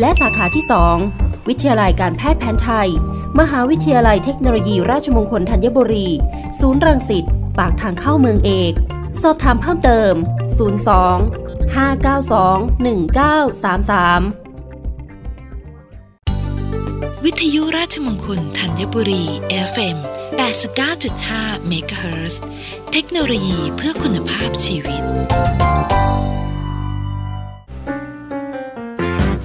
และสาขาที่ 2 วิทยาลัยการแพทย์แผนไทย มหาวิทยาลัยเทคโนโลยีราชมงคลธัญบุรี ศูนย์รังสิตปากทางเข้าเมืองเอก สอบถามเพิ่มเติม 02 592 1933 วิทยุราชมงคลธัญบุรี FM 89.5 MHz เทคโนโลยีเพื่อคุณภาพชีวิต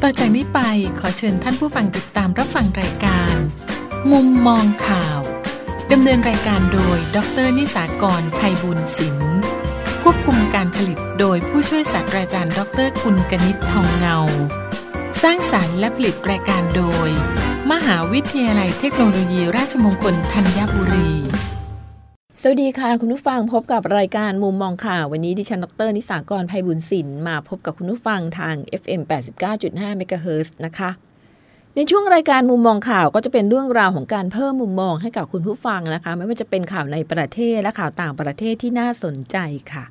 ต่อจากนี้ไปขอเชิญท่านผู้ฟังติดตามรับฟังรายการ มุมมองข่าว ดำเนินรายการโดย ดรนิสากรภัยบุญศิลป์ควบคุมการผลิตโดยผู้ช่วยศาสตราจารย์ ดรกุลกนิษฐ์ทองเงา สร้างสารรค์และผลิตรายการโดย มหาวิทยาลัยเทคโนโลยีราชมงคลธัญบุรี สวัสดีค่ะ คุณผู้ฟังพบกับรายการมุมมองข่าววันนี้ดิฉันดรนิสากรภัยบุญสินมาพบกับคุณผู้ฟังทาง FM 89.5 MHz นะคะ ในช่วงรายการมุมมองข่าวก็จะเป็นเรื่องราวของการเพิ่มมุมมองให้กับคุณผู้ฟังนะคะ ไม่ว่าจะเป็นข่าวในประเทศและข่าวต่างประเทศที่น่าสนใจค่ะ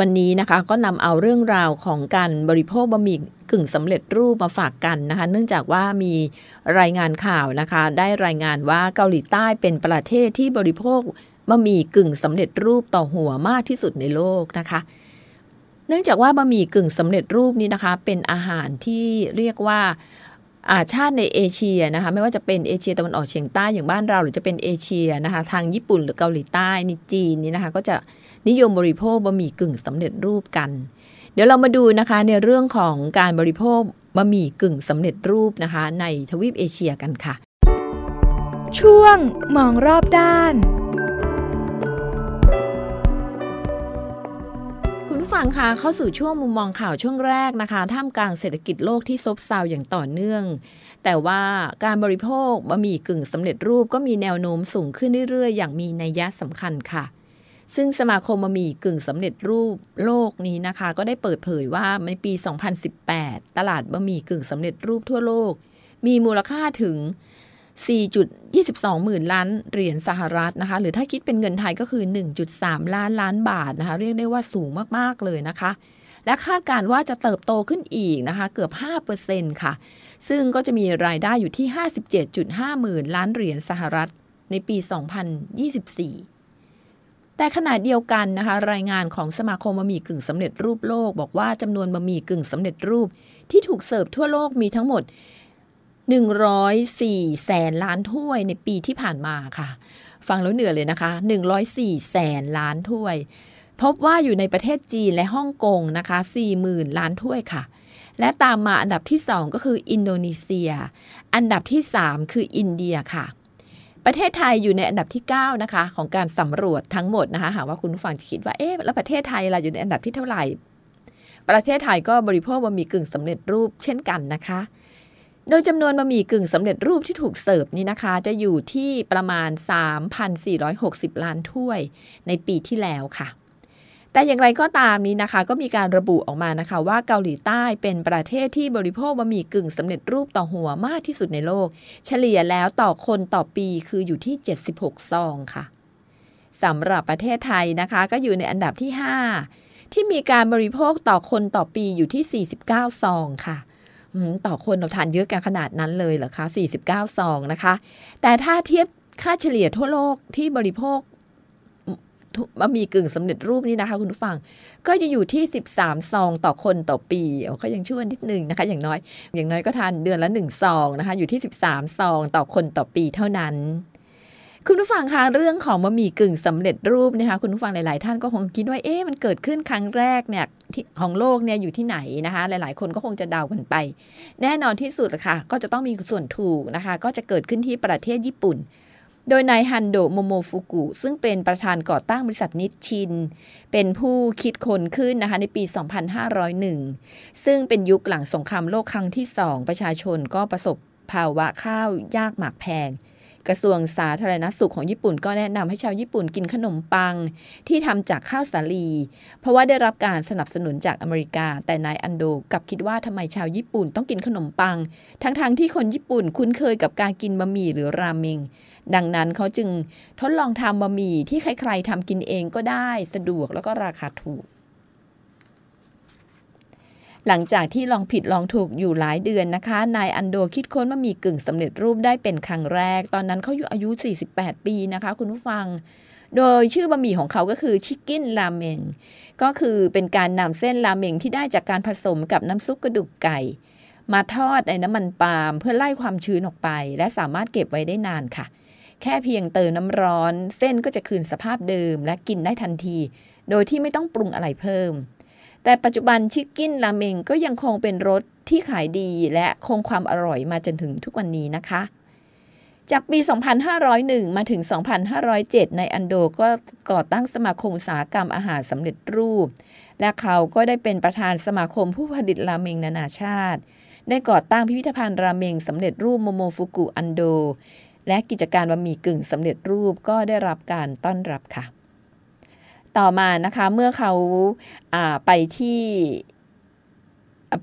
วันนี้นะคะก็นำเอาเรื่องราวของการบริโภคบะหมี่กึ่งสำเร็จรูปมาฝากกันนะคะ เนื่องจากว่ามีรายงานข่าวนะคะ ได้รายงานว่าเกาหลีใต้เป็นประเทศที่บริโภคบะหมี่กึ่งสำเร็จรูปต่อหัวมากที่สุดในโลกนะคะ เนื่องจากว่าบะหมี่กึ่งสำเร็จรูปนี้นะคะ เป็นอาหารที่เรียกว่าอาชาติในเอเชียนะคะไม่ว่าจะเป็นเอเชียตะวันออกเฉียงใต้อย่างบ้านเรา หรือจะเป็นเอเชียนะคะ ทางญี่ปุ่นหรือเกาหลีใต้นี่จีนนี่นะคะ ก็จะ นิยมบริโภคบะหมี่กึ่งสำเร็จรูปกัน เดี๋ยวเรามาดูนะคะในเรื่องของการบริโภคบะหมี่กึ่งสำเร็จรูปนะคะ ในทวีปเอเชียกันค่ะ ช่วงมองรอบด้านคุณผู้ฟังคะเข้าสู่ช่วงมุมมองข่าวช่วงแรกนะคะ ท่ามกลางเศรษฐกิจโลกที่ซบเซาอย่างต่อเนื่อง แต่ว่าการบริโภคบะหมี่กึ่งสำเร็จรูปก็มีแนวโน้มสูงขึ้นเรื่อยๆ อย่างมีนัยยะสำคัญค่ะ ซึ่งสมาคมบะหมี่กึ่งสำเร็จรูปโลกนี้นะคะ ก็ได้เปิดเผยว่าในปี 2018 ตลาดบะหมี่กึ่งสำเร็จรูปทั่วโลก มีมูลค่าถึง 4.22 หมื่นล้านเหรียญสหรัฐนะคะ หรือถ้าคิดเป็นเงินไทยก็คือ 1.3 ล้านล้านบาทนะคะ เรียกได้ว่าสูงมาก ๆ เลยนะคะ และคาดการว่าจะเติบโตขึ้นอีกนะคะ เกือบ 5%ค่ะ ซึ่งก็จะมีรายได้อยู่ที่ 57.5 หมื่นล้านเหรียญสหรัฐในปี 2024 แต่ขณะเดียวกันนะคะ รายงานของสมาคมบะหมี่กึ่งสำเร็จรูปโลก บอกว่าจำนวนบะหมี่กึ่งสำเร็จรูป ที่ถูกเสิร์ฟทั่วโลกมีทั้งหมด 104 แสนล้านถ้วยในปีที่ผ่านมาค่ะ ฟังแล้วเหนื่อยเลยนะคะ 104 แสนล้านถ้วย พบว่าอยู่ในประเทศจีนและฮ่องกงนะคะ 40,000 ล้านถ้วยค่ะและตามมาอันดับที่ 2 ก็คืออินโดนีเซีย อันดับที่ 3 คืออินเดียค่ะ ประเทศไทยอยู่ในอันดับที่ 9 นะคะ ของการสำรวจทั้งหมดนะคะ หากว่าคุณผู้ฟังจะคิดว่า เอ๊ะ แล้วประเทศไทยเราอยู่ในอันดับที่เท่าไหร่ ประเทศไทยก็บริโภคบะหมี่กึ่งสำเร็จรูปเช่นกันนะคะ โดยจำนวนบะหมี่กึ่งสำเร็จรูปที่ถูกเสิร์ฟนี่นะคะ จะอยู่ที่ประมาณ 3,460 ล้านถ้วยในปีที่แล้วค่ะ แต่อย่างไรก็ตามนี้นะคะ ก็มีการระบุออกมานะคะ ว่าเกาหลีใต้เป็นประเทศที่บริโภคบะหมี่กึ่งสำเร็จรูปต่อหัวมากที่สุดในโลก เฉลี่ยแล้วต่อคนต่อปีคืออยู่ที่ 76 ซองค่ะสำหรับประเทศไทยนะคะ ก็อยู่ในอันดับที่ 5 ที่มีการบริโภคต่อคนต่อปีอยู่ที่ 49 ซองค่ะต่อคนเราทานเยอะกันขนาดนั้นเลยเหรอคะ 49 ซองนะคะ แต่ถ้าเทียบค่าเฉลี่ยทั่วโลกที่บริโภค บะหมี่กึ่งสำเร็จรูปนี่นะคะ คุณผู้ฟัง ก็จะอยู่ที่ 13 ซองต่อคนต่อปีเขายังช่วยนิดนึงนะคะ อย่างน้อย อย่างน้อยก็ทานเดือนละ 1 ซองนะคะ อยู่ที่ 13 ซองต่อคนต่อปีเท่านั้นคุณผู้ฟังคะเรื่องของบะหมี่กึ่งสำเร็จรูปนะคะคุณผู้ฟังหลาย ๆ ท่านก็คงคิดว่าเอ๊ะมันเกิดขึ้นครั้งแรกเนี่ยของโลกเนี่ยอยู่ที่ไหนนะคะ หลาย ๆ คนก็คงจะเดากันไป แน่นอนที่สุดค่ะ ก็จะต้องมีส่วนถูกนะคะ ก็จะเกิดขึ้นที่ประเทศญี่ปุ่น โดยนายอันโดโมโมฟุกุ ซึ่งเป็นประธานก่อตั้งบริษัทนิชชิน เป็นผู้คิดค้นขึ้นนะคะในปี 2501 ซึ่งเป็นยุคหลังสงครามโลกครั้งที่สองประชาชนก็ประสบภาวะข้าวยากหมากแพง กระทรวงสาธารณสุขของญี่ปุ่นก็แนะนำให้ชาวญี่ปุ่นกินขนมปัง ที่ทำจากข้าวสาลี เพราะว่าได้รับการสนับสนุนจากอเมริกา แต่นายอันโดกลับคิดว่าทำไมชาวญี่ปุ่นต้องกินขนมปัง ทั้งๆทที่คนญี่ปุ่นคุ้นเคยกับการกินบะหมี่หรือราเมง ดังนั้นเขาจึงทดลองทำบะหมี่ที่ใครๆทำกินเองก็ได้สะดวกแล้วก็ราคาถูก หลังจากที่ลองผิดลองถูกอยู่หลายเดือนนะคะ นายอันโดคิดค้นบะหมี่กึ่งสำเร็จรูปได้เป็นครั้งแรก ตอนนั้นเขาอยู่อายุ 48 ปีนะคะ คุณผู้ฟังโดยชื่อบะหมี่ของเขาก็คือชิคกินราเมงก็คือเป็นการนำเส้นราเมงที่ได้จากการผสมกับน้ำซุปกระดูกไก่ มาทอดในน้ำมันปาล์มเพื่อไล่ความชื้นออกไป และสามารถเก็บไว้ได้นานค่ะ แค่เพียงเติมน้ำร้อน เส้นก็จะคืนสภาพเดิมและกินได้ทันที โดยที่ไม่ต้องปรุงอะไรเพิ่ม แต่ปัจจุบันชิคกินราเมงก็ยังคงเป็นรสที่ขายดีและคงความอร่อยมาจนถึงทุกวันนี้นะคะ จากปี 2501 มาถึง 2507 ในอันโดก็ก่อตั้งสมาคมอุตสาหกรรมอาหารสำเร็จรูป และเขาก็ได้เป็นประธานสมาคมผู้ผลิตราเมงนานาชาติได้ก่อตั้งพิพิธภัณฑ์ราเมงสำเร็จรูปโมโมฟุกุอันโด และกิจการบะหมี่กึ่งสำเร็จรูปก็ได้รับการต้อนรับค่ะ ต่อมานะคะเมื่อเขาไปที่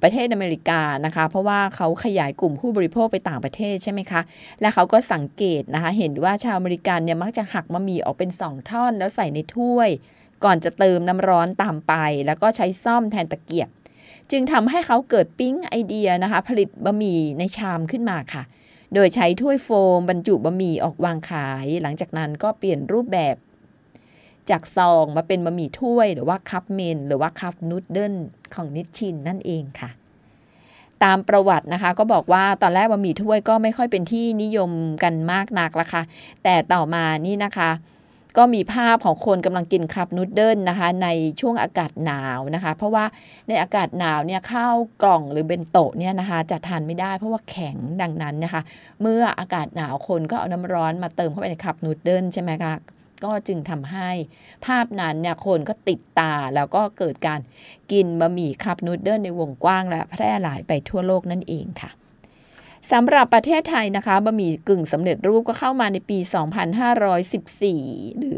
ประเทศอเมริกานะคะ เพราะว่าเขาขยายกลุ่มผู้บริโภคไปต่างประเทศใช่ไหมคะ และเขาก็สังเกตนะคะ เห็นว่าชาวอเมริกันเนี่ยมักจะหักบะหมี่ออกเป็นสองท่อนแล้วใส่ในถ้วย ก่อนจะเติมน้ำร้อนตามไป แล้วก็ใช้ซ่อมแทนตะเกียบ จึงทำให้เขาเกิดปิ๊งไอเดียนะคะ ผลิตบะหมี่ในชามขึ้นมาค่ะ โดยใช้ถ้วยโฟมบรรจุบะหมี่ออกวางขาย หลังจากนั้นก็เปลี่ยนรูปแบบ จากซองมาเป็นบะหมี่ถ้วยหรือว่าคัพเมน หรือว่าคัพนูดเดิลของนิชชินนั่นเองค่ะ ตามประวัตินะคะก็บอกว่าตอนแรกบะหมี่ถ้วยก็ไม่ค่อยเป็นที่นิยมกันมากนักละค่ะแต่ต่อมานี่นะคะ ก็มีภาพของคนกำลังกินคัพนูดเดิลนะคะ ในช่วงอากาศหนาวนะคะ เพราะว่าในอากาศหนาวเนี่ยข้าวกล่องหรือเบนโตะเนี่ยนะคะ จะทานไม่ได้เพราะว่าแข็งดังนั้นนะคะ เมื่ออากาศหนาวคนก็เอาน้ำร้อนมาเติมเข้าไปในคัพนูดเดิลใช่ไหมคะก็จึงทำให้ภาพนั้นเนี่ยคนก็ติดตาแล้วก็เกิดการกินบะหมี่คัพนูดเดิลในวงกว้างและแพร่หลายไปทั่วโลกนั่นเองค่ะ สำหรับประเทศไทยนะคะบะหมี่กึ่งสำเร็จรูปก็เข้ามาในปี 2514 หรือ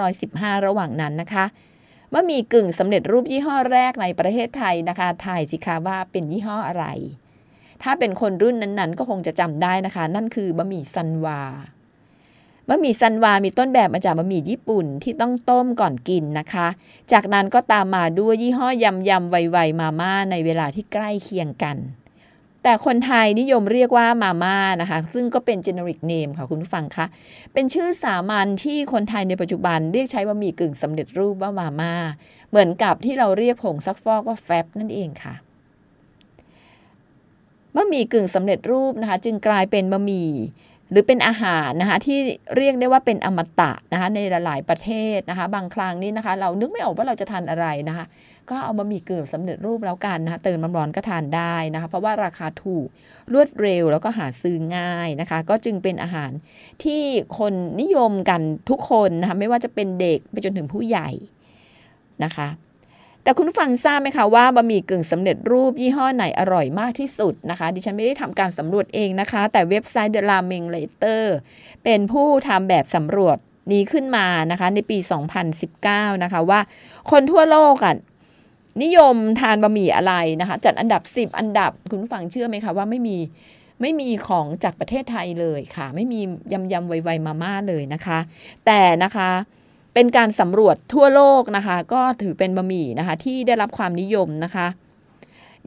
2515 ระหว่างนั้นนะคะบะหมี่กึ่งสำเร็จรูปยี่ห้อแรกในประเทศไทยนะคะทายสิคะว่าเป็นยี่ห้ออะไร ถ้าเป็นคนรุ่นนั้นๆ ก็คงจะจำได้นะคะ นั่นคือบะหมี่ซันวาบะหมี่ซันวา มีต้นแบบมาจากบะหมี่ญี่ปุ่นที่ต้องต้มก่อนกินนะคะ จากนั้นก็ตามมาด้วยยี่ห้อยำยำไวๆมาม่าในเวลาที่ใกล้เคียงกัน แต่คนไทยนิยมเรียกว่ามาม่านะคะ ซึ่งก็เป็น generic name ค่ะคุณผู้ฟังคะเป็นชื่อสามัญที่คนไทยในปัจจุบันเรียกใช้บะหมี่กึ่งสำเร็จรูปว่ามาม่า เหมือนกับที่เราเรียกผงซักฟอกว่าแฟบนั่นเองค่ะบะหมี่กึ่งสำเร็จรูปนะคะ จึงกลายเป็นบะหมี่หรือเป็นอาหารนะคะที่เรียกได้ว่าเป็นอมตะนะคะในหลาย ๆ ประเทศนะคะ บางครั้งนี่นะคะ เรานึกไม่ออกว่าเราจะทานอะไรนะคะ ก็เอาบะหมี่กึ่งสำเร็จรูปแล้วกันนะคะเติมน้ำร้อนก็ทานได้นะคะ เพราะว่าราคาถูกรวดเร็วแล้วก็หาซื้อง่ายนะคะ ก็จึงเป็นอาหารที่คนนิยมกันทุกคนนะคะไม่ว่าจะเป็นเด็กไปจนถึงผู้ใหญ่นะคะ แต่คุณฟังทราบไหมคะว่าบะหมี่กึ่งสำเร็จรูปยี่ห้อไหนอร่อยมากที่สุดนะคะ ดิฉันไม่ได้ทำการสำรวจเองนะคะ แต่เว็บไซต์ The Ramen Letter เป็นผู้ทำแบบสำรวจนี้ขึ้นมานะคะในปี 2019 นะคะว่าคนทั่วโลกอะ นิยมทานบะหมี่อะไรนะคะ จัดอันดับ 10 อันดับคุณฟังเชื่อไหมคะว่าไม่มีไม่มีของจากประเทศไทยเลยค่ะ ไม่มียำยำไวๆมาม่าเลยนะคะ แต่นะคะเป็นการสำรวจทั่วโลกนะคะ ก็ถือเป็นบะหมี่นะคะที่ได้รับความนิยมนะคะ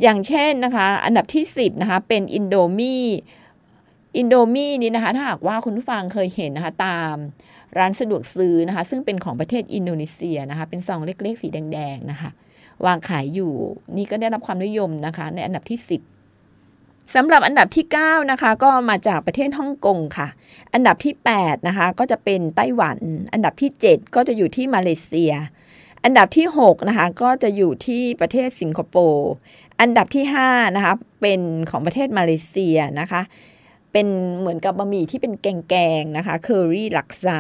อย่างเช่นนะคะ อันดับที่ 10นะคะเป็นอินโดมี่อินโดมี่นี้นะคะถ้าหากว่าคุณผู้ฟังเคยเห็นนะคะตามร้านสะดวกซื้อนะคะ ซึ่งเป็นของประเทศอินโดนีเซียนะคะ เป็นซองเล็กๆ สีแดงๆนะคะ วางขายอยู่ นี่ก็ได้รับความนิยมนะคะ ในอันดับที่ 10สำหรับอันดับที่ 9 นะคะ ก็มาจากประเทศฮ่องกงค่ะ อันดับที่ 8 นะคะ ก็จะเป็นไต้หวัน อันดับที่ 7 ก็จะอยู่ที่มาเลเซีย อันดับที่ 6 นะคะ ก็จะอยู่ที่ประเทศสิงคโปร์ อันดับที่ 5 นะคะ เป็นของประเทศมาเลเซียนะคะ เป็นเหมือนกับบะหมี่ที่เป็นแกงๆนะคะ เคอรี่ลักซา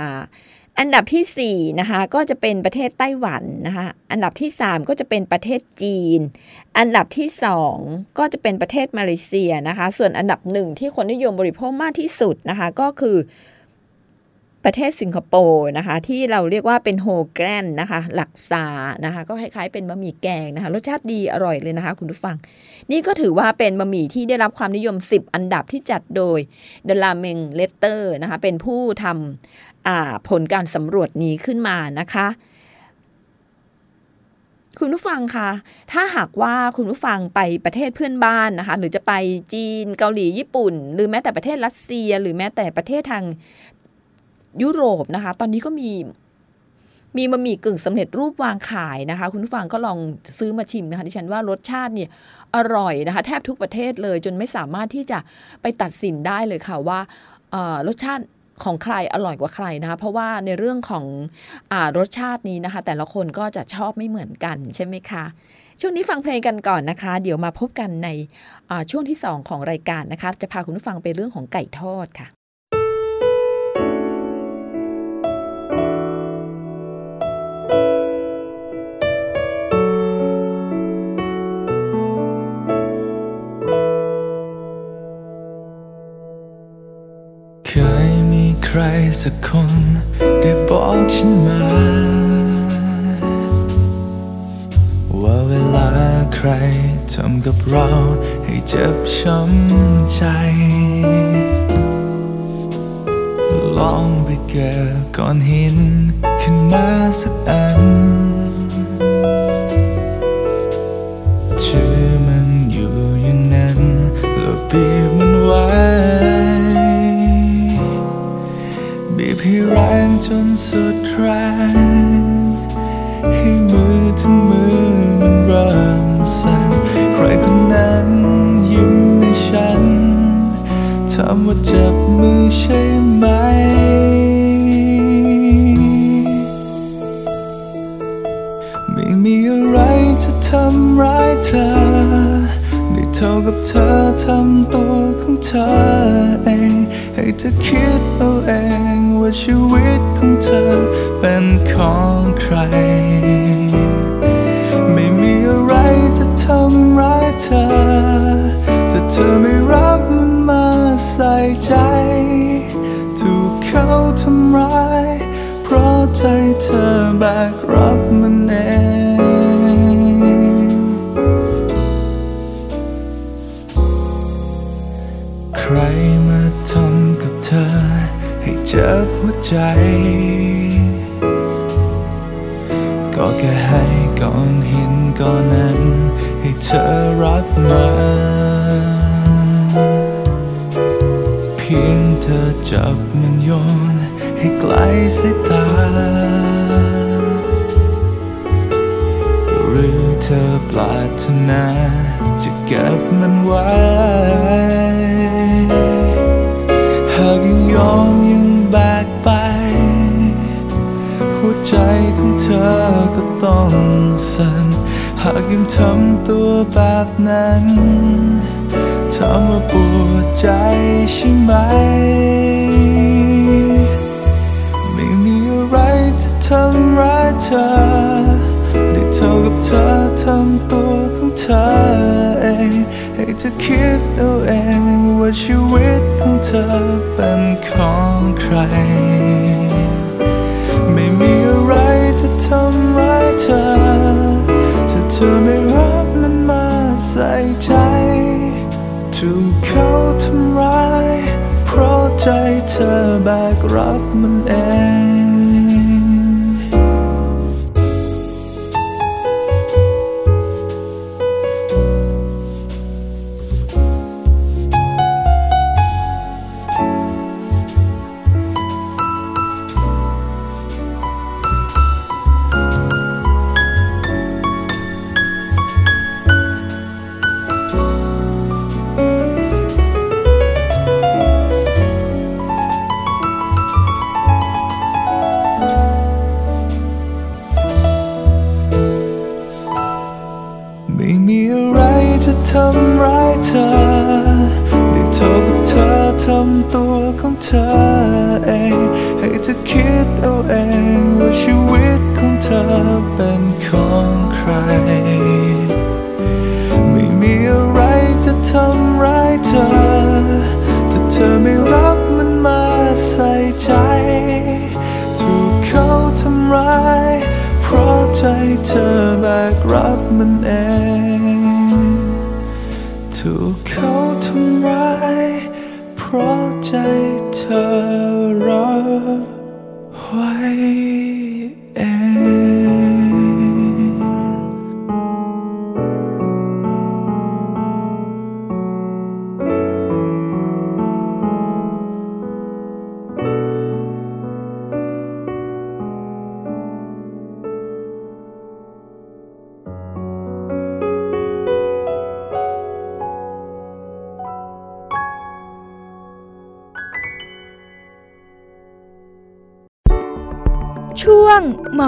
อันดับที่4นะคะก็จะเป็นประเทศไต้หวันนะคะอันดับที่ 3 ก็จะเป็นประเทศจีน อันดับที่ 2 ก็จะเป็นประเทศมาเลเซียนะคะ ส่วนอันดับหนึ่งที่คนนิยมบริโภคมากที่สุดนะคะก็คือประเทศสิงคโปร์นะคะที่เราเรียกว่าเป็นโฮแกรนนะคะหลักซานะคะก็คล้ายๆเป็นบะหมี่แกงนะคะรสชาติดีอร่อยเลยนะคะ คุณผู้ฟัง นี่ก็ถือว่าเป็นบะหมี่ที่ได้รับความนิยม 10 อันดับที่จัดโดย The Ramen Letter นะคะเป็นผู้ทำ ผลการสำรวจนี้ขึ้นมานะคะ คุณผู้ฟังคะถ้าหากว่าคุณผู้ฟังไปประเทศเพื่อนบ้านนะคะ หรือจะไปจีนเกาหลีญี่ปุ่น หรือแม้แต่ประเทศรัสเซีย หรือแม้แต่ประเทศทางยุโรปนะคะ ตอนนี้ก็มีมีบะหมี่กึ่งสำเร็จรูปวางขายนะคะ คุณผู้ฟังก็ลองซื้อมาชิมนะคะดิฉันว่ารสชาติเนี่ยอร่อยนะคะ แทบทุกประเทศเลยจนไม่สามารถที่จะไปตัดสินได้เลยค่ะว่ารสชาติ ของใครอร่อยกว่าใครนะคะเพราะว่าในเรื่องของอรสชาตินี้นะคะ แต่ละคนก็จะชอบไม่เหมือนกันใช่ไหมคะช่วงนี้ฟังเพลงกันก่อนนะคะ เดี๋ยวมาพบกันในช่วงที่ 2 ของรายการนะคะ จะพาคุณผู้ฟังไปเรื่องของไก่ทอดค่ะ รสักคน ได้บอกฉันมา ว่าเวลาใครทำกับเราให้เจ็บช้ำใจ ลองไปเก็บก้อนหิน ขึ้นมาสักอัน ว่าจ็บมือใช่ไหม ไม่มีอะไรจะทำร้ายเธอได้เท่ากับเธอทำตัวของเธอเอง ให้เธอคิดเอาเองว่าชีวิตของเธอเป็นของใคร อรับมาเพียงเธอจับมันโยนให้ไกลสายตา หรือเธอปรารถนาจะเก็บมันไว้ หากยังยอมยังแบกไป หัวใจของเธอก็ต้องสั่น หากยังทำตัวแบบนั้นทำว่าปวดใจใช่ไหม ไม่มีอะไรจะทำร้ายเธอได้เท่ากับเธอทำตัวของเธอเอง ให้เธอคิดเอาเองว่าชีวิตของเธอเป็นของใคร เธอแบกรับมัน ถูกเขาทำร้ายเพราะใจเธอ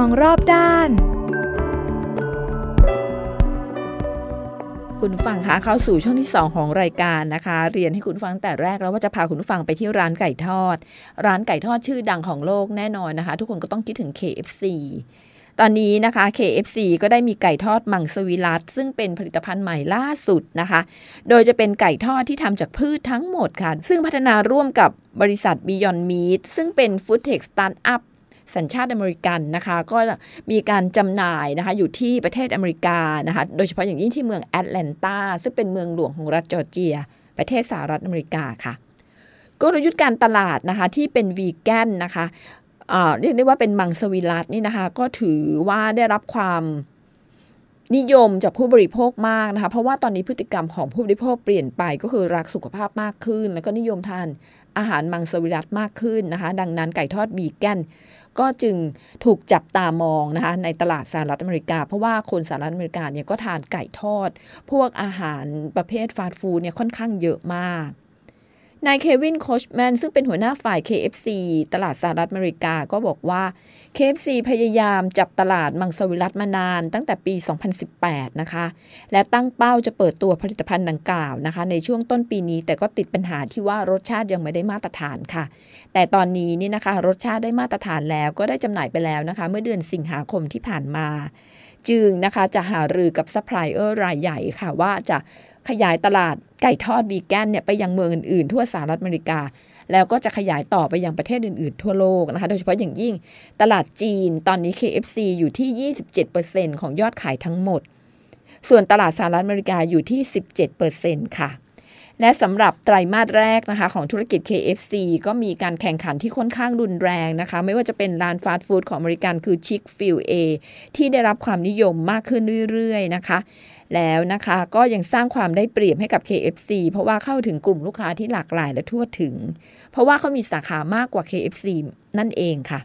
องรอบด้าน คุณฟังคะเข้าสู่ช่วงที่ 2 ของรายการนะคะ เรียนให้คุณฟังแต่แรกแล้วว่าจะพาคุณฟังไปที่ร้านไก่ทอด ร้านไก่ทอดชื่อดังของโลกแน่นอนนะคะ ทุกคนก็ต้องคิดถึง KFC ตอนนี้นะคะ KFC ก็ได้มีไก่ทอดมังสวิรัตซึ่งเป็นผลิตภัณฑ์ใหม่ล่าสุดนะคะ โดยจะเป็นไก่ทอดที่ทำจากพืชทั้งหมดค่ะ ซึ่งพัฒนาร่วมกับบริษัท Beyond Meat ซึ่งเป็น Food Tech Startup สัญชาติอเมริกันนะคะ ก็มีการจำหน่ายนะคะอยู่ที่ประเทศอเมริกานะคะ โดยเฉพาะอย่างยิ่งที่เมืองแอตแลนตาซึ่งเป็นเมืองหลวงของรัฐจอร์เจีย ประเทศสหรัฐอเมริกาค่ะ กลยุทธ์การตลาดนะคะที่เป็นวีแกนนะคะเอ่อเรียกได้ว่าเป็นมังสวิรัตนี่นะคะ ก็ถือว่าได้รับความนิยมจากผู้บริโภคมากนะคะ เพราะว่าตอนนี้พฤติกรรมของผู้บริโภคเปลี่ยนไปก็คือรักสุขภาพมากขึ้น แล้วก็นิยมทานอาหารมังสวิรัตมากขึ้นนะคะ ดังนั้นไก่ทอดวีแกน ก็จึงถูกจับตามองนะคะในตลาดสหรัฐอเมริกา เพราะว่าคนสหรัฐอเมริกาเนี่ยก็ทานไก่ทอด พวกอาหารประเภทฟาสต์ฟู้ดเนี่ยค่อนข้างเยอะมาก นายเควินโคชแมนซึ่งเป็นหัวหน้าฝ่าย KFC ตลาดสหรัฐอเมริกาก็บอกว่า KFC พยายามจับตลาดมังสวิรัตมานานตั้งแต่ปี 2018 นะคะ และตั้งเป้าจะเปิดตัวผลิตภัณฑ์ดังกล่าวนะคะ ในช่วงต้นปีนี้แต่ก็ติดปัญหาที่ว่ารสชาติยังไม่ได้มาตรฐานค่ะ แต่ตอนนี้นี่นะคะ รสชาติได้มาตรฐานแล้วก็ได้จำหน่ายไปแล้วนะคะ เมื่อเดือนสิงหาคมที่ผ่านมา จึงนะคะจะหารือกับซัพพลายเออร์รายใหญ่ค่ะว่าจะ ขยายตลาดไก่ทอดวีแกนเนี่ยไปยังเมืองอื่นๆ ทั่วสหรัฐอเมริกา แล้วก็จะขยายต่อไปยังประเทศอื่นๆ ทั่วโลกนะคะ โดยเฉพาะอย่างยิ่งตลาดจีนตอนนี้ KFC อยู่ที่ 27%ของยอดขายทั้งหมด ส่วนตลาดสหรัฐอเมริกาอยู่ที่ 17%ค่ะและสำหรับไตรมาสแรกนะคะของธุรกิจ KFC ก็มีการแข่งขันที่ค่อนข้างรุนแรงนะคะ ไม่ว่าจะเป็นร้านฟาสต์ฟู้ดของอเมริกันคือ Chick fil A ที่ได้รับความนิยมมากขึ้นเรื่อยๆนะคะ แล้วนะคะ ก็ยังสร้างความได้เปรียบให้กับ KFC เพราะว่าเข้าถึงกลุ่มลูกค้าที่หลากหลายและทั่วถึง เพราะว่าเขามีสาขามากกว่า KFC นั่นเองค่ะ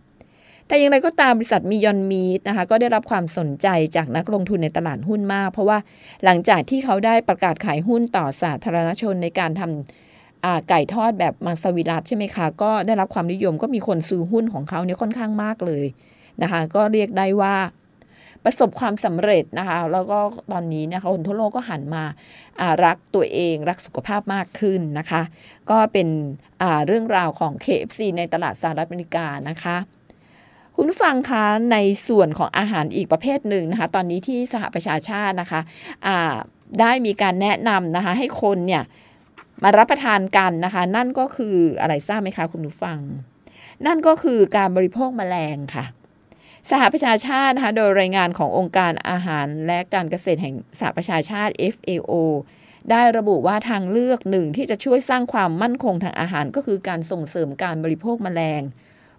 แต่อย่างไรก็ตามบริษัทมียอนมีดนะคะ ก็ได้รับความสนใจจากนักลงทุนในตลาดหุ้นมาก เพราะว่าหลังจากที่เขาได้ประกาศขายหุ้นต่อสาธารณชนในการทำไก่ทอดแบบมังสวิรัตใช่ไหมคะ ก็ได้รับความนิยมก็มีคนซื้อหุ้นของเขาเนี่ยค่อนข้างมากเลยนะคะ ก็เรียกได้ว่า ประสบความสำเร็จนะคะ แล้วก็ตอนนี้เนี่ยคนทั่วโลกก็หันมารักตัวเองรักสุขภาพมากขึ้นนะคะ ก็เป็นเรื่องราวของ KFC ในตลาดสหรัฐอเมริกานะคะคุณผู้ฟังคะในส่วนของอาหารอีกประเภทหนึ่งนะคะ ตอนนี้ที่สหประชาชาตินะคะได้มีการแนะนำนะคะ ให้คนเนี่ยมารับประทานกันนะคะ นั่นก็คืออะไรทราบไหมคะคุณผู้ฟัง นั่นก็คือการบริโภคแมลงค่ะ สหประชาชาตินะคะโดยรายงานขององค์การอาหารและการเกษตรแห่งสหประชาชาติ FAO ได้ระบุว่าทางเลือกหนึ่งที่จะช่วยสร้างความมั่นคงทางอาหารก็คือการส่งเสริมการบริโภคแมลง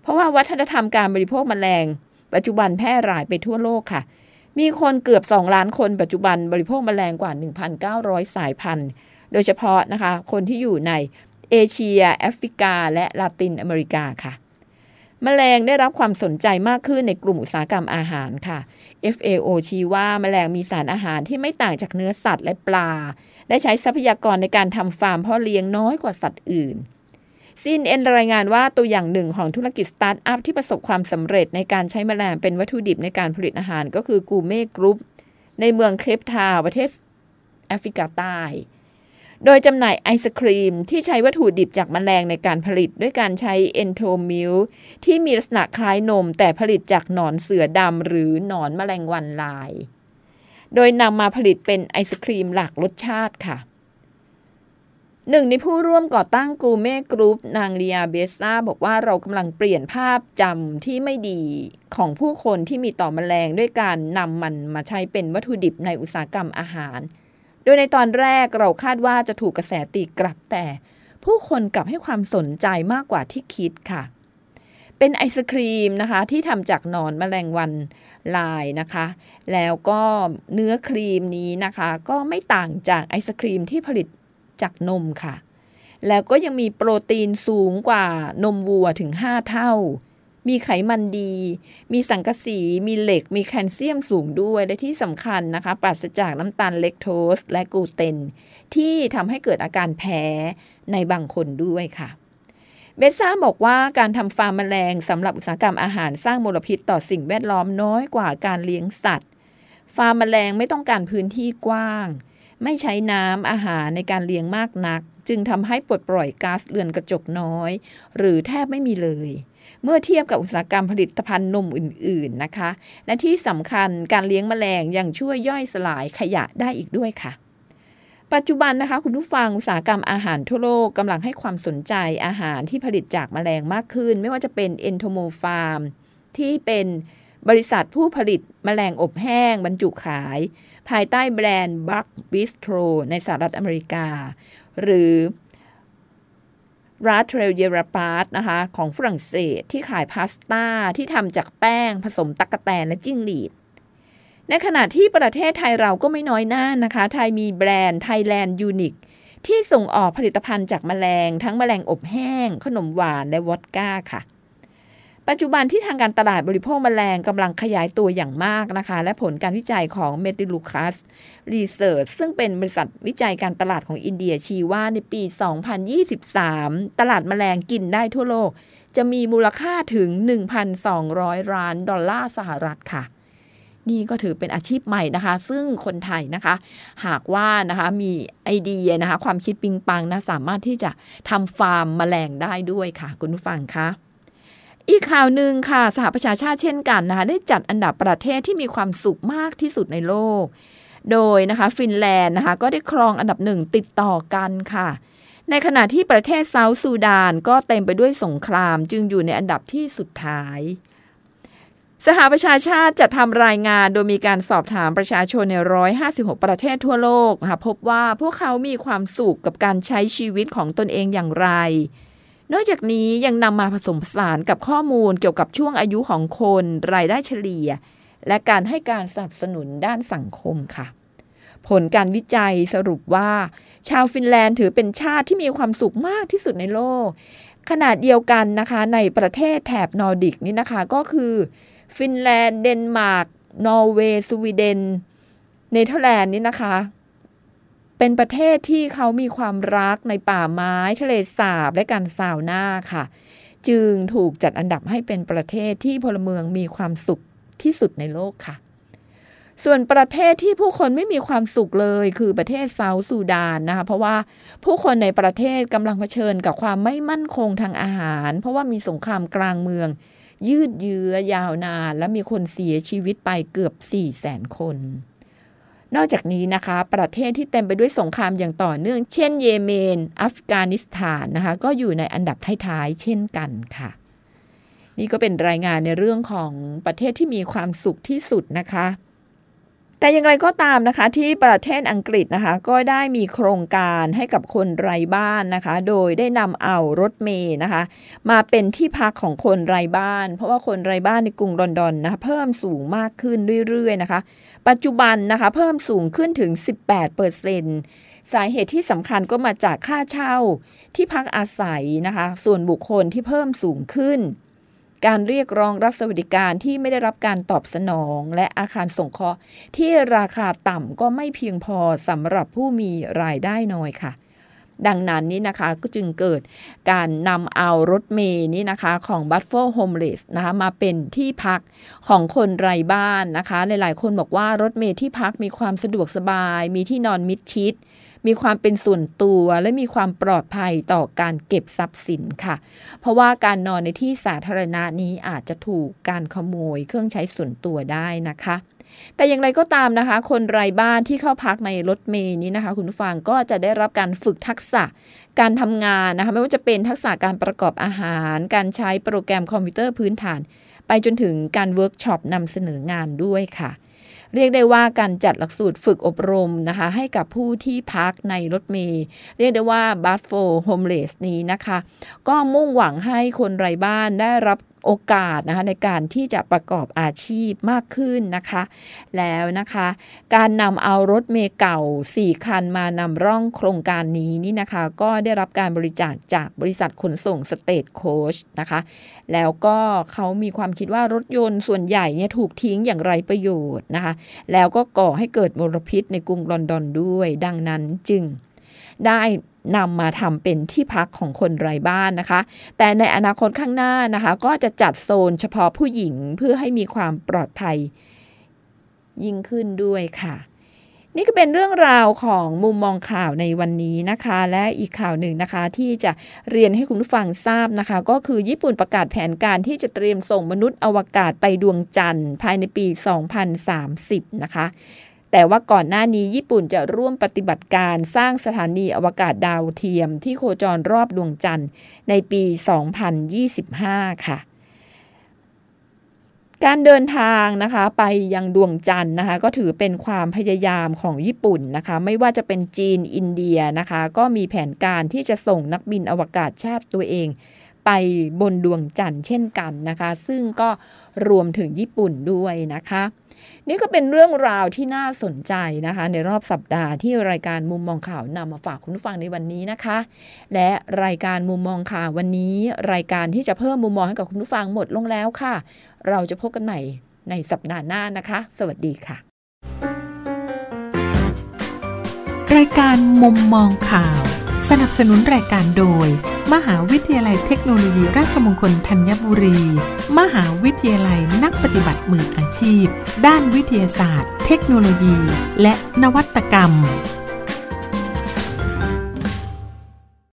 เพราะว่าวัฒนธรรมการบริโภคแมลง ปัจจุบันแพร่หลายไปทั่วโลกค่ะ มีคนเกือบ 2 ล้านคนปัจจุบันบริโภคแมลงกว่า 1,900 สายพันธุ์ โดยเฉพาะนะคะคนที่อยู่ในเอเชียแอฟริกา และลาตินอเมริกาค่ะ มแมลงได้รับความสนใจมากขึ้นในกลุ่มอุตสาหกรรมอาหารค่ะ FAO ชี้ว่าแมลงมีสารอาหารที่ไม่ต่างจากเนื้อสัตว์และปลา และใช้ทรัพยากรในการทำฟาร์มเพาะเลี้ยงน้อยกว่าสัตว์อื่นCNN รายงานว่าตัวอย่างหนึ่งของธุรกิจสตาร์ทอัพที่ประสบความสำเร็จในการใช้แมลงเป็นวัตถุดิบในการผลิตอาหารก็คือกูเม่กรุ๊ปในเมืองเคปทาวน์ประเทศแอฟริกาใต้ โดยจำหน่ายไอศครีมที่ใช้วัตถุดิบจากแมลงในการผลิตด้วยการใช้ EntoMilk ที่มีลักษณะคล้ายนมแต่ผลิตจากหนอนเสือดำหรือหนอนแมลงวันลาย โดยนำมาผลิตเป็นไอศครีมหลากรสชาติค่ะหนึ่งในผู้ร่วมก่อตั้งกูเม่กรุ๊ปนางเลียเบซ่าบอกว่าเรากำลังเปลี่ยนภาพจำที่ไม่ดีของผู้คนที่มีต่อมแมลงด้วยการนำมันมาใช้เป็นวัตถุดิบในอุตสาหกรรมอาหาร โดยในตอนแรกเราคาดว่าจะถูกกระแสตีกลับแต่ ผู้คนกลับให้ความสนใจมากกว่าที่คิดค่ะ เป็นไอศครีมนะคะที่ทำจากนอนมแมลงวันลายนะคะ แล้วก็เนื้อครีมนี้นะคะ ก็ไม่ต่างจากไอศครีมที่ผลิตจากนมค่ะ แล้วก็ยังมีโปรตีนสูงกว่านมวัวถึง 5 เท่า มีไขมันดี มีสังกะสี มีเหล็ก มีแคลเซียมสูงด้วย และที่สำคัญนะคะ ปราศจากน้ำตาลเลกโทส และกลูเตน ที่ทำให้เกิดอาการแพ้ในบางคนด้วยค่ะ เบซ่าบอกว่าการทำฟาร์มแมลงสำหรับอุตสาหกรรมอาหารสร้างมลพิษต่อสิ่งแวดล้อมน้อยกว่าการเลี้ยงสัตว์ ฟาร์มแมลงไม่ต้องการพื้นที่กว้าง ไม่ใช้น้ำอาหารในการเลี้ยงมากนัก จึงทำให้ปลดปล่อยก๊าซเรือนกระจกน้อย หรือแทบไม่มีเลย เมื่อเทียบกับอุตสาหกรรมผลิตภัณฑ์นมอื่น ๆนะคะ และที่สำคัญการเลี้ยงแมลงยังช่วยย่อยสลายขยะได้อีกด้วยค่ะปัจจุบันนะคะคุณผู้ฟังอุตสาหกรรมอาหารทั่วโลกกำลังให้ความสนใจอาหารที่ผลิตจากแมลงมากขึ้น ไม่ว่าจะเป็นเอนโทโมฟาร์มที่เป็นบริษัทผู้ผลิตแมลงอบแห้ง บรรจุขาย ภายใต้แบรนด์ Bug Bistro ในสหรัฐอเมริกา หรือ L'Atelier à Pâtes นะคะ ของฝรั่งเศสที่ขายพาสต้าที่ทำจากแป้งผสมตั๊กแตนและจิ้งหรีด ในขณะที่ประเทศไทยเราก็ไม่น้อยหน้านะคะ ไทยมีแบรนด์ Thailand Unique ที่ส่งออกผลิตภัณฑ์จากแมลง ทั้งแมลงอบแห้ง ขนมหวานและวอดก้าค่ะ ปัจจุบันที่ทางการตลาดบริโภคแมลงกำลังขยายตัวอย่างมากนะคะ และผลการวิจัยของ m e t i l u c a s Research ซึ่งเป็นบริษัทวิจัยการตลาดของอินเดียชี้ว่าในปี 2023 ตลาดแมลงกินได้ทั่วโลก จะมีมูลค่าถึง 1,200 ล้านดอลลาร์สหรัฐค่ะนี่ก็ถือเป็นอาชีพใหม่นะคะ ซึ่งคนไทยนะคะ หากว่านะคะมีไอเดียนะคะ ความคิดปิงปังนะ สามารถที่จะทำฟาร์มแมลงได้ด้วยค่ะ คุณผู้ฟังคะ อีกข่าวหนึ่งค่ะสหประชาชาติเช่นกันนะคะได้จัดอันดับประเทศที่มีความสุขมากที่สุดในโลก โดยนะคะฟินแลนด์นะคะก็ได้ครองอันดับหนึ่งติดต่อกันค่ะ ในขณะที่ประเทศเซาท์ซูดานก็เต็มไปด้วยสงคราม จึงอยู่ในอันดับที่สุดท้าย สหประชาชาติจะทำรายงานโดยมีการสอบถามประชาชนใน 156 ประเทศทั่วโลกนะคะพบว่าพวกเขามีความสุขกับการใช้ชีวิตของตนเองอย่างไร นอกจากนี้ยังนำมาผสมผสานกับข้อมูลเกี่ยวกับช่วงอายุของคน รายได้เฉลี่ย และการให้การสนับสนุนด้านสังคมค่ะ ผลการวิจัยสรุปว่า ชาวฟินแลนด์ถือเป็นชาติที่มีความสุขมากที่สุดในโลก ขณะเดียวกันนะคะ ในประเทศแถบนอร์ดิกนี่นะคะก็คือ ฟินแลนด์ เดนมาร์ก นอร์เวย์สวีเดน เนเธอร์แลนด์นี่นะคะ เป็นประเทศที่เขามีความรักในป่าไม้ทะเลสาบและการซาวน่าค่ะ จึงถูกจัดอันดับให้เป็นประเทศที่พลเมืองมีความสุขที่สุดในโลกค่ะ ส่วนประเทศที่ผู้คนไม่มีความสุขเลยคือประเทศเซาท์ซูดานนะคะเพราะว่าผู้คนในประเทศกำลังเผชิญกับความไม่มั่นคงทางอาหาร เพราะว่ามีสงครามกลางเมือง ยืดเยื้อยาวนาน และมีคนเสียชีวิตไปเกือบ4 0 0แสนคน นอกจากนี้นะคะ ประเทศที่เต็มไปด้วยสงครามอย่างต่อเนื่อง เช่นเยเมน อัฟกานิสถานนะคะ ก็อยู่ในอันดับท้ายๆเช่นกันค่ะ นี่ก็เป็นรายงานในเรื่องของประเทศที่มีความสุขที่สุดนะคะ แต่อย่างไรก็ตามนะคะ ที่ประเทศอังกฤษนะคะ ก็ได้มีโครงการให้กับคนไร้บ้านนะคะ โดยได้นำเอารถเมย์นะคะ มาเป็นที่พักของคนไร้บ้าน เพราะว่าคนไร้บ้านในกรุงลอนดอนนะคะเพิ่มสูงมากขึ้นเรื่อยๆนะคะ ปัจจุบันนะคะเพิ่มสูงขึ้นถึง 18เปอร์เซ็นสาเหตุที่สำคัญก็มาจากค่าเช่าที่พักอาศัยนะคะ ส่วนบุคคลที่เพิ่มสูงขึ้น การเรียกร้องรับสวัสดิการที่ไม่ได้รับการตอบสนอง และอาคารสงเคราะห์ที่ราคาต่ำก็ไม่เพียงพอสำหรับผู้มีรายได้น้อยค่ะ ดังนั้นนี่นะคะก็จึงเกิดการนำเอารถเมย์นี่นะคะของบัตโฟโฮมเลสนะคะมาเป็นที่พักของคนไร้บ้านนะคะ หลายๆ คนบอกว่ารถเมย์ที่พักมีความสะดวกสบาย มีที่นอนมิดชิดมีความเป็นส่วนตัวและมีความปลอดภัยต่อการเก็บทรัพย์สินค่ะ เพราะว่าการนอนในที่สาธารณะนี้อาจจะถูกการขโมยเครื่องใช้ส่วนตัวได้นะคะ แต่อย่างไรก็ตามนะคะ คนไร้บ้านที่เข้าพักในรถเมย์นี้นะคะ คุณผู้ฟังก็จะได้รับการฝึกทักษะการทำงานนะคะ ไม่ว่าจะเป็นทักษะการประกอบอาหาร การใช้โปรแกรมคอมพิวเตอร์พื้นฐาน ไปจนถึงการเวิร์กช็อปนำเสนองานด้วยค่ะ เรียกได้ว่าการจัดหลักสูตรฝึกอบรมนะคะ ให้กับผู้ที่พักในรถเมล์เรียกได้ว่า Bus for Homeless นี้นะคะ ก็มุ่งหวังให้คนไร้บ้านได้รับ โอกาสนะคะในการที่จะประกอบอาชีพมากขึ้นนะคะ แล้วนะคะ การนำเอารถเมล์เก่า 4 คันมานำร่องโครงการนี้นี่นะคะ ก็ได้รับการบริจาคจากบริษัทขนส่ง Stagecoachชนะคะ แล้วก็เขามีความคิดว่ารถยนต์ส่วนใหญ่เนี่ยถูกทิ้งอย่างไรประโยชน์นะคะ แล้วก็ก่อให้เกิดมลพิษในกรุงลอนดอนด้วย ดังนั้นจึง ได้นำมาทำเป็นที่พักของคนไร้บ้านนะคะ แต่ในอนาคตข้างหน้านะคะ ก็จะจัดโซนเฉพาะผู้หญิงเพื่อให้มีความปลอดภัยยิ่งขึ้นด้วยค่ะ นี่ก็เป็นเรื่องราวของมุมมองข่าวในวันนี้นะคะ และอีกข่าวหนึ่งนะคะ ที่จะเรียนให้คุณผู้ฟังทราบนะคะ ก็คือญี่ปุ่นประกาศแผนการที่จะเตรียมส่งมนุษย์อวกาศไปดวงจันทร์ภายในปี 2030 นะคะ แต่ว่าก่อนหน้านี้ญี่ปุ่นจะร่วมปฏิบัติการสร้างสถานีอวกาศดาวเทียมที่โคจรรอบดวงจันทร์ในปี 2025 ค่ะ การเดินทางนะคะไปยังดวงจันทร์นะคะก็ถือเป็นความพยายามของญี่ปุ่นนะคะ ไม่ว่าจะเป็นจีนอินเดียนะคะ ก็มีแผนการที่จะส่งนักบินอวกาศชาติตัวเองไปบนดวงจันทร์เช่นกันนะคะ ซึ่งก็รวมถึงญี่ปุ่นด้วยนะคะ นี่ก็เป็นเรื่องราวที่น่าสนใจนะคะ ในรอบสัปดาห์ที่รายการมุมมองข่าวนำมาฝากคุณผู้ฟังในวันนี้นะคะ และรายการมุมมองข่าววันนี้ รายการที่จะเพิ่มมุมมองให้กับคุณผู้ฟังหมดลงแล้วค่ะ เราจะพบกันใหม่ในสัปดาห์หน้านะคะ สวัสดีค่ะ รายการมุมมองข่าว สนับสนุนรายการโดย มหาวิทยาลัยเทคโนโลยีราชมงคลธัญบุรี มหาวิทยาลัยนักปฏิบัติมืออาชีพ ด้านวิทยาศาสตร์ เทคโนโลยี และนวัตกรรม